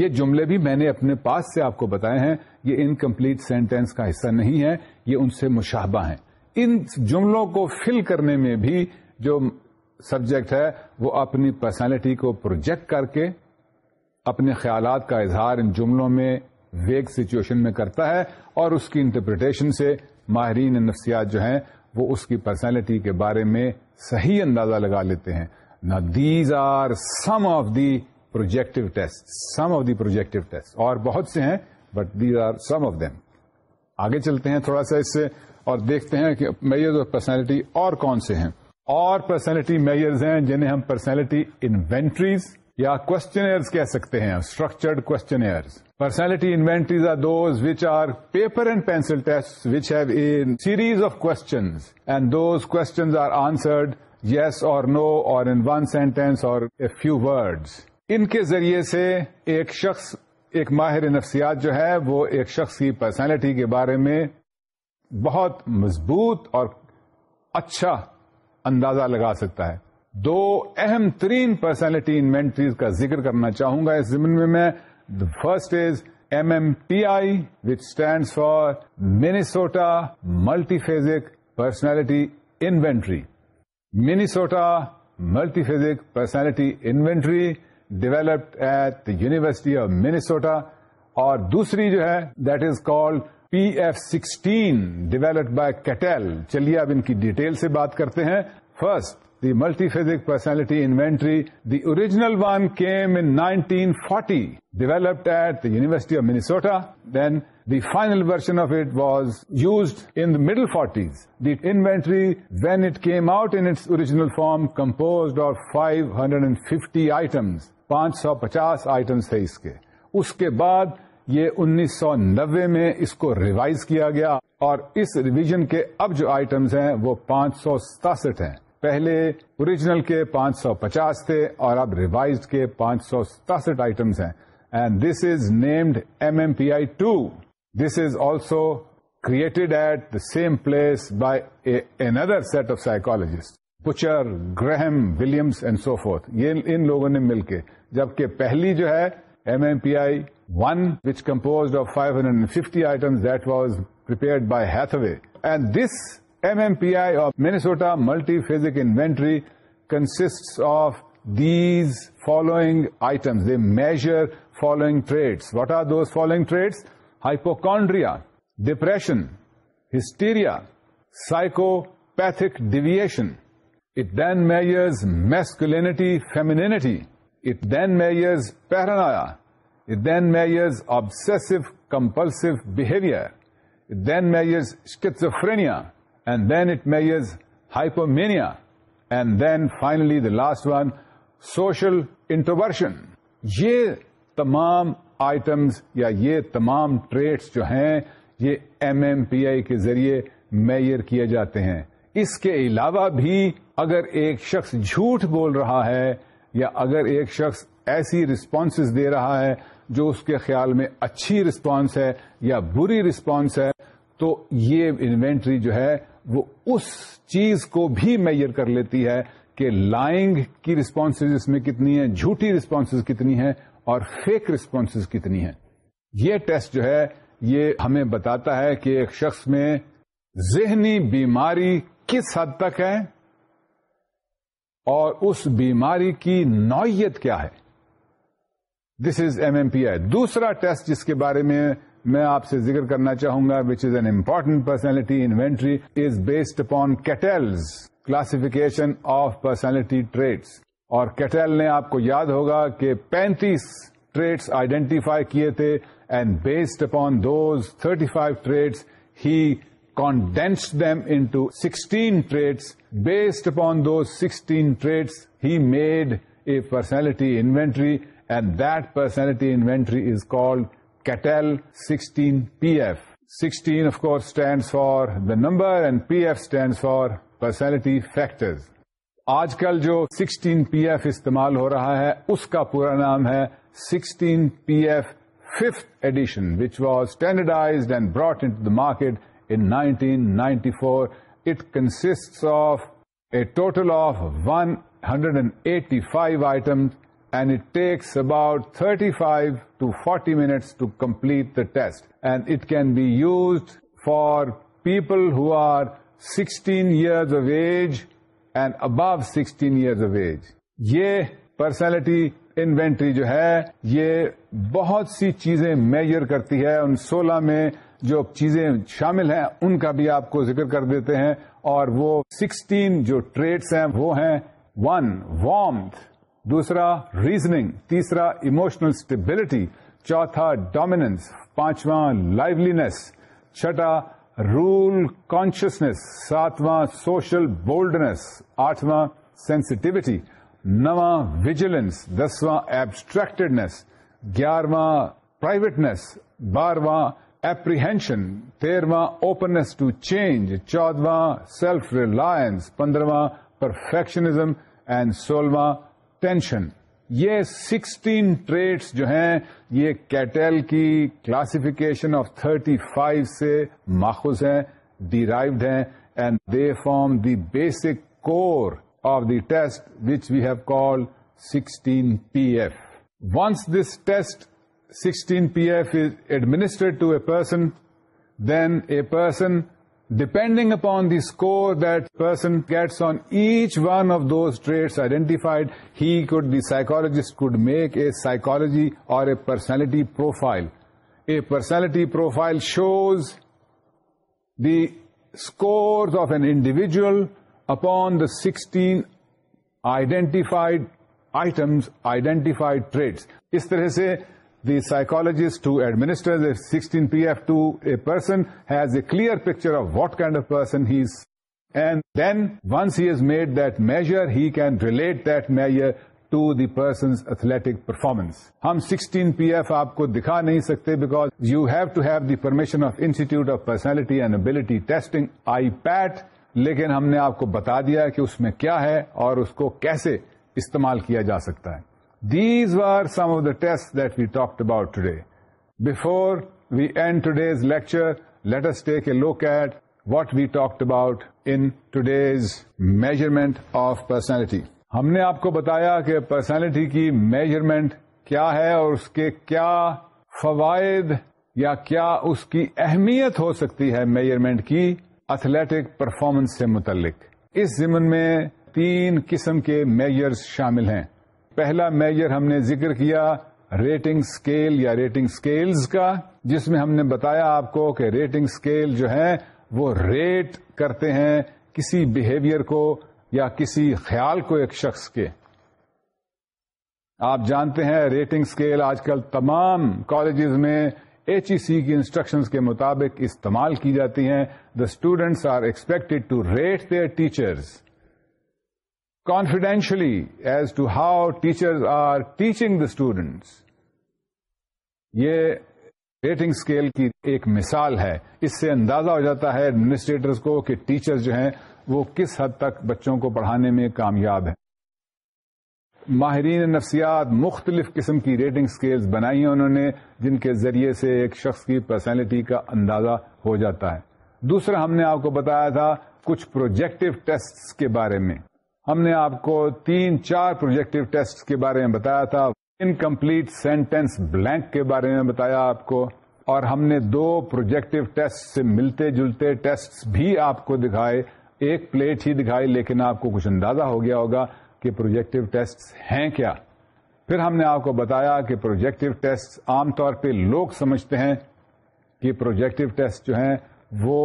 Speaker 1: یہ جملے بھی میں نے اپنے پاس سے آپ کو بتائے ہیں یہ ان کمپلیٹ سینٹینس کا حصہ نہیں ہے یہ ان سے مشابہ ہیں ان جملوں کو فل کرنے میں بھی جو سبجیکٹ ہے وہ اپنی پرسنالٹی کو پروجیکٹ کر کے اپنے خیالات کا اظہار ان جملوں میں ویگ سچویشن میں کرتا ہے اور اس کی انٹرپریٹیشن سے ماہرین نفسیات جو ہیں وہ اس کی پرسنالٹی کے بارے میں صحیح اندازہ لگا لیتے ہیں نا these are some of the projective test some of the projective test اور بہت سے ہیں but these are some of them آگے چلتے ہیں تھوڑا سا اس سے اور دیکھتے ہیں کہ آف پرسنالٹی اور کون سے ہیں اور پرسنالٹی میئرز ہیں جنہیں ہم پرسنالٹی انوینٹریز یا کوشچنرز کہہ سکتے ہیں structured questionnaires personality inventories are those which are paper and pencil test which have a series of questions and those questions are answered yes اور no or in one sentence or a few words ان کے ذریعے سے ایک شخص ایک ماہر نفسیات جو ہے وہ ایک شخص کی پرسنالٹی کے بارے میں بہت مضبوط اور اچھا اندازہ لگا سکتا ہے دو اہم ترین پرسنالٹی انوینٹریز کا ذکر کرنا چاہوں گا اس زمین میں میں the first is M M P I which stand for Minnesota multiphasic personality inventory Minnesota multiphasic personality inventory developed at the university of Minnesota اور دوسری جو ہے that is called P F sixteen developed by Cattell چلیے اب ان کی detail سے بات کرتے ہیں first the multiphasic personality inventory the original one came in nineteen forty develop at the university of Minnesota then the final version of it was used in middle forties the inventory when it came out in its its form composed of five hundred and fifty items پانچ سو پچاس items تھے اس کے اس کے بعد یہ انیس سو نبے میں اس کو ریوائز کیا گیا اور اس ریویژن کے اب جو آئٹمس ہیں وہ پانچ سو ستاسٹھ ہیں پہلے اوریجنل کے پانچ سو پچاس تھے اور اب ریوائزڈ کے پانچ سو ستاسٹھ آئٹمس ہیں and this is named M M P I two this is also created at the same place by another set of psychologist Butcher Graham Williams and so forth یہ ان لوگوں نے مل کے جبکہ پہلی جو ہے MMPI 1, which composed of 550 items that was prepared by Hathaway. And this MMPI, or Minnesota Multi-Physic Inventory, consists of these following items. They measure following traits. What are those following traits? Hypochondria, depression, hysteria, psychopathic deviation. It then measures masculinity, femininity, it then measures paranoia, it then measures obsessive compulsive behavior, it then measures schizophrenia, and then it measures hypomania, and then finally the last one, social introversion. یہ تمام items یا یہ تمام traits جو ہیں یہ M M P I کے ذریعے میئر کیے جاتے ہیں اس کے علاوہ بھی اگر ایک شخص جھوٹ بول رہا ہے یا اگر ایک شخص ایسی رسپانس دے رہا ہے جو اس کے خیال میں اچھی رسپانس ہے یا بری رسپانس ہے تو یہ انوینٹری جو ہے وہ اس چیز کو بھی میئر کر لیتی ہے کہ لائنگ کی رسپانس اس میں کتنی ہے جھوٹی رسپانسز کتنی ہے اور فیک رسپانسز کتنی ہے یہ ٹیسٹ جو ہے یہ ہمیں بتاتا ہے کہ ایک شخص میں ذہنی بیماری کس حد تک ہے اور اس بیماری کی نوعیت کیا ہے this is M M P I دوسرا ٹیسٹ جس کے بارے میں میں آپ سے ذکر کرنا چاہوں گا which is an important personality inventory is based upon Cattell's classification of personality traits اور کیٹل نے آپ کو یاد ہوگا کہ پینتیس ٹریٹس آئیڈینٹیفائی کیے تھے and based upon those thirty five traits he condensed them sixteen traits based Based those sixteen traits he made a personality inventory and and inventory is inventory is sixteen P F sixteen of course stand for the number and P F stand for personality factors آج کل جو sixteen P F استعمال ہو رہا ہے اس کا پورا نام ہے sixteen P F fifth edition which was standardized and brought the market in 1994. It consists of a total of 185 items and it takes about 35 to 40 minutes to complete the test. And it can be used for people who are 16 years of age and above 16 years of age. یہ personality inventory جو ہے یہ بہت سی چیزیں major کرتی ہے ان سولہ میں جو چیزیں شامل ہیں ان کا بھی آپ کو ذکر کر دیتے ہیں اور وہ سکسٹین جو ٹریڈس ہیں وہ ہیں ون وارم دوسرا ریزننگ تیسرا ایموشنل اسٹیبلٹی چوتھا ڈومیننس پانچواں لائولینس چھٹا رول کانشیسنیس ساتواں سوشل بولڈنس آٹھواں سینسٹیوٹی نواں ویجیلنس دسواں ایبسٹریکٹڈنیس گیارہواں پرائیویٹنس بارہواں ایپرینشن تیرواں اوپنس ٹو چینج چودواں سیلف ریلائنس پندرہواں پرفیکشنزم اینڈ سولہواں ٹینشن یہ سکسٹین ٹریڈس جو ہیں یہ کیٹل کی کلاسیفیکیشن آف تھرٹی فائیو سے ماخوذ ہیں ڈیرائیوڈ ہیں and they form the basic core of the test which we have call sixteen P F once this test sixteen P F is administered to a person then a person depending upon the score the person gets on each one of those trait identified he could the psychologist could make a psychology or a personality profile a personality profile shows the score of an individual upon the sixteen identified items identified traits اس طرح سے the psychologist who administers a 16PF to a person has a clear picture of what kind of person he is. And then once he has made that measure, he can relate that measure to the person's athletic performance. ہم 16PF آپ کو دکھا نہیں سکتے because you have to have the permission of Institute of Personality and Ability Testing IPAT لیکن ہم نے آپ کو بتا دیا کہ اس میں کیا ہے اور اس کو کیسے استعمال کیا جا سکتا ہے. These are some of the test that we talked about today. Before before we end today's lecture us take a look at what we talked about in today's measurement of personality ہم نے آپ کو بتایا کہ personality کی measurement کیا ہے اور اس کے کیا فوائد یا کیا اس کی اہمیت ہو سکتی ہے میجرمنٹ کی اتھلیٹک پرفارمنس سے متعلق اس زمن میں تین قسم کے میجرز شامل ہیں پہلا میجر ہم نے ذکر کیا ریٹنگ اسکیل یا ریٹنگ اسکیلز کا جس میں ہم نے بتایا آپ کو کہ ریٹنگ اسکیل جو ہے وہ ریٹ کرتے ہیں کسی بہیویئر کو یا کسی خیال کو ایک شخص کے آپ جانتے ہیں ریٹنگ اسکیل آج کل تمام کالجز میں ایچ ای سی کی انسٹرکشنز کے مطابق استعمال کی جاتی ہیں the students are expect to rate their teachers confidentially as to how teacher teaching the students یہ ریٹنگ اسکیل کی ایک مثال ہے اس سے اندازہ ہو جاتا ہے ایڈمنسٹریٹر کو کہ ٹیچر جو ہیں وہ کس حد تک بچوں کو پڑھانے میں کامیاب ہیں ماہرین نفسیات مختلف قسم کی ریٹنگ اسکیلز بنائی ہیں انہوں نے جن کے ذریعے سے ایک شخص کی پرسنالٹی کا اندازہ ہو جاتا ہے دوسرا ہم نے آپ کو بتایا تھا کچھ پروجیکٹو ٹیسٹ کے بارے میں ہم نے آپ کو تین چار پروجیکٹو ٹیسٹ کے بارے میں بتایا تھا انکمپلیٹ سینٹینس بلینک کے بارے میں بتایا آپ کو اور ہم نے دو پروجیکٹو ٹیسٹ سے ملتے جلتے ٹیسٹ بھی آپ کو دکھائے ایک پلیٹ ہی دکھائی لیکن آپ کو کچھ اندازہ ہو گیا ہوگا کہ پروجیکٹو ٹیسٹ ہیں کیا پھر ہم نے آپ کو بتایا کہ پروجیکٹو ٹیسٹ عام طور پہ لوگ سمجھتے ہیں کہ پروجیکٹو ٹیسٹ جو ہیں وہ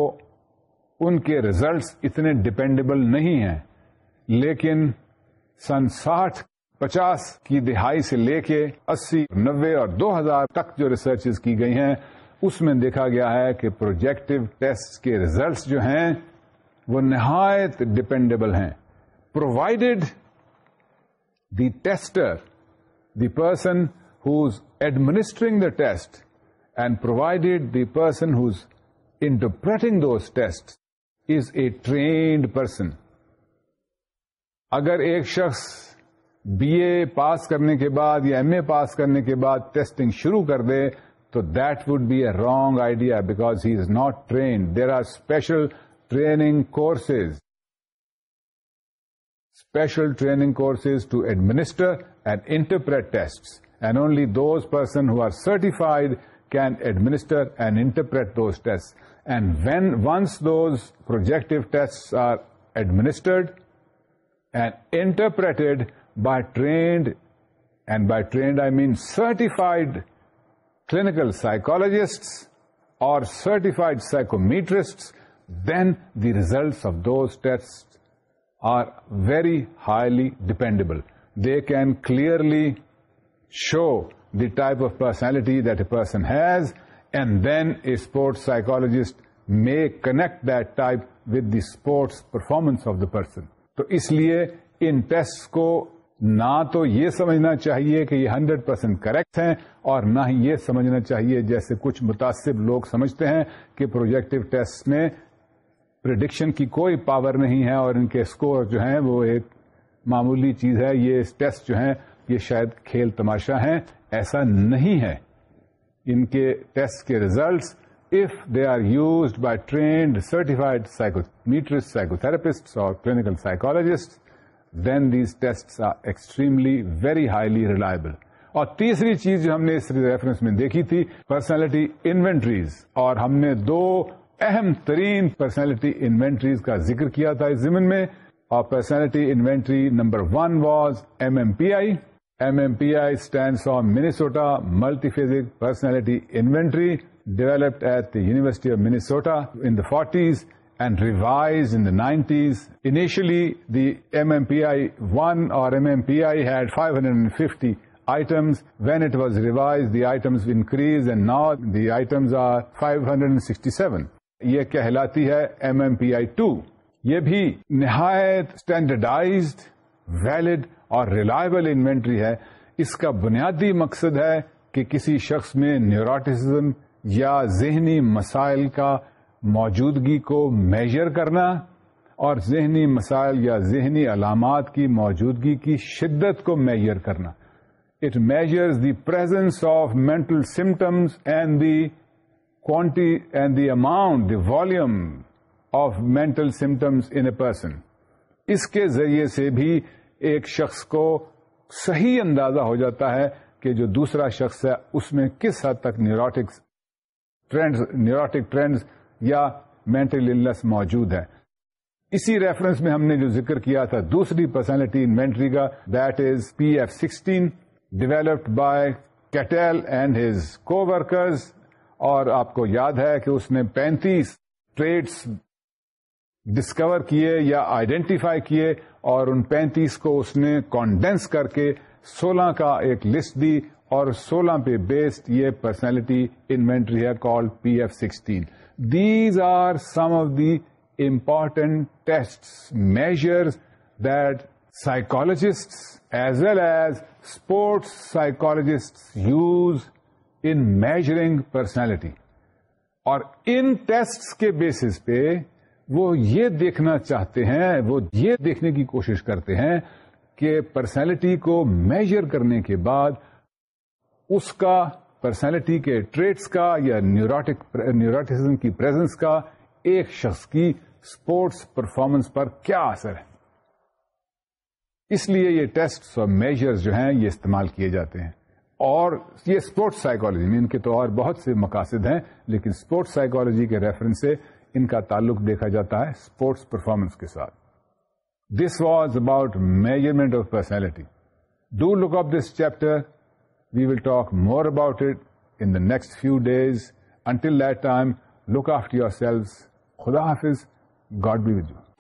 Speaker 1: ان کے ریزلٹس اتنے ڈپینڈیبل نہیں ہیں لیکن سن ساٹھ پچاس کی دہائی سے لے کے اسی نوے اور دو ہزار تک جو ریسرچ کی گئی ہیں اس میں دیکھا گیا ہے کہ پروجیکٹو ٹیسٹ کے ریزلٹس جو ہیں وہ نہایت ڈپینڈیبل ہیں provided the tester the person who's administering the test and provided the person who's interpreting those test is a trained person اگر ایک شخص بی اے پاس کرنے کے بعد یا ایم اے پاس کرنے کے بعد ٹیسٹنگ شروع کر دے تو that would be a wrong idea because he is not trained there are special training courses special training courses to administer and interpret test and only those person who are certified can administer and interpret those test and when once those projective test are administered and interpreted by trained, and by trained I mean certified clinical psychologists or certified psychometrists, then the results of those tests are very highly dependable. They can clearly show the type of personality that a person has, and then a sports psychologist may connect that type with the sports performance of the person. تو اس لیے ان test کو نہ تو یہ سمجھنا چاہیے کہ یہ ہنڈریڈ پرسینٹ کریکٹ ہیں اور نہ ہی یہ سمجھنا چاہیے جیسے کچھ متاثر لوگ سمجھتے ہیں کہ پروجیکٹو ٹیسٹ میں پرڈکشن کی کوئی پاور نہیں ہے اور ان کے اسکور جو ہیں وہ ایک معمولی چیز ہے یہ ٹیسٹ جو ہیں یہ شاید کھیل تماشا ہیں ایسا نہیں ہے ان کے ٹیسٹ کے results if they are used by trained certified psychometrists, psychotherapists or clinical psychologists, then these tests are extremely very highly reliable. اور تیسری چیز جو ہم نے اس ریفرنس میں دیکھی تھی پرسنالٹی انوینٹریز اور ہم نے دو اہم ترین پرسنالٹی انوینٹریز کا ذکر کیا تھا اس زمن میں اور personality inventory number one was M M P I M M P I stands for Minnesota multiphasic personality inventory developed at the University of Minnesota in the forties and revise in the nineties initially the M M P I one or M M P I had five hundred and fifty items when it was revise the items increase and not the items are five hundred and sixty seven یہ کہلاتی ہے M M P I two یہ بھی نہایت standardised valid اور reliable inventory ہے اس کا بنیادی مقصد ہے کہ کسی شخص میں نیوراٹزم یا ذہنی مسائل کا موجودگی کو میجر کرنا اور ذہنی مسائل یا ذہنی علامات کی موجودگی کی شدت کو میجر کرنا it measures the presence of mental symptoms and the quantity and the amount the volume of mental symptoms in a person اس کے ذریعے سے بھی ایک شخص کو صحیح اندازہ ہو جاتا ہے کہ جو دوسرا شخص ہے اس میں کس حد تک ٹرینڈز نیورٹک ٹرینڈ یا مینٹل النس موجود ہے اسی ریفرنس میں ہم نے جو ذکر کیا تھا دوسری پرسنالٹی انوینٹری کا that is P F sixteen developed by Cattell and his coworkers اور آپ کو یاد ہے کہ اس نے پینتیس ٹریڈس ڈسکور کیے یا آئیڈینٹیفائی کیے اور ان پینتیس کو اس نے کانڈینس کر کے سولہ کا ایک لسٹ دی اور سولہ پہ بیسڈ یہ پرسنالٹی انوینٹری ہے call P F sixteen these are some of the important test measures that psychologist as well as sports psychologist use in measuring personality اور ان ٹیسٹ کے بیسس پہ وہ یہ دیکھنا چاہتے ہیں وہ یہ دیکھنے کی کوشش کرتے ہیں کہ پرسنالٹی کو میجر کرنے کے بعد اس کا پرسنالٹی کے ٹریٹس کا یا نیوراٹک نیوراٹزم کی پریزنس کا ایک شخص کی اسپورٹس پرفارمنس پر کیا اثر ہے اس لیے یہ ٹیسٹ اور میجر جو ہیں یہ استعمال کیے جاتے ہیں اور یہ اسپورٹس سائیکولوجی ان کے تو اور بہت سے مقاصد ہیں لیکن اسپورٹس سائیکولوجی کے ریفرنس سے ان کا تعلق دیکھا جاتا ہے اسپورٹس پرفارمنس کے ساتھ this was about measurement of personality do look of this chapter we will talk more about it in the next few days until that time look after yourselves خدا حافظ گاڈ بی ود یو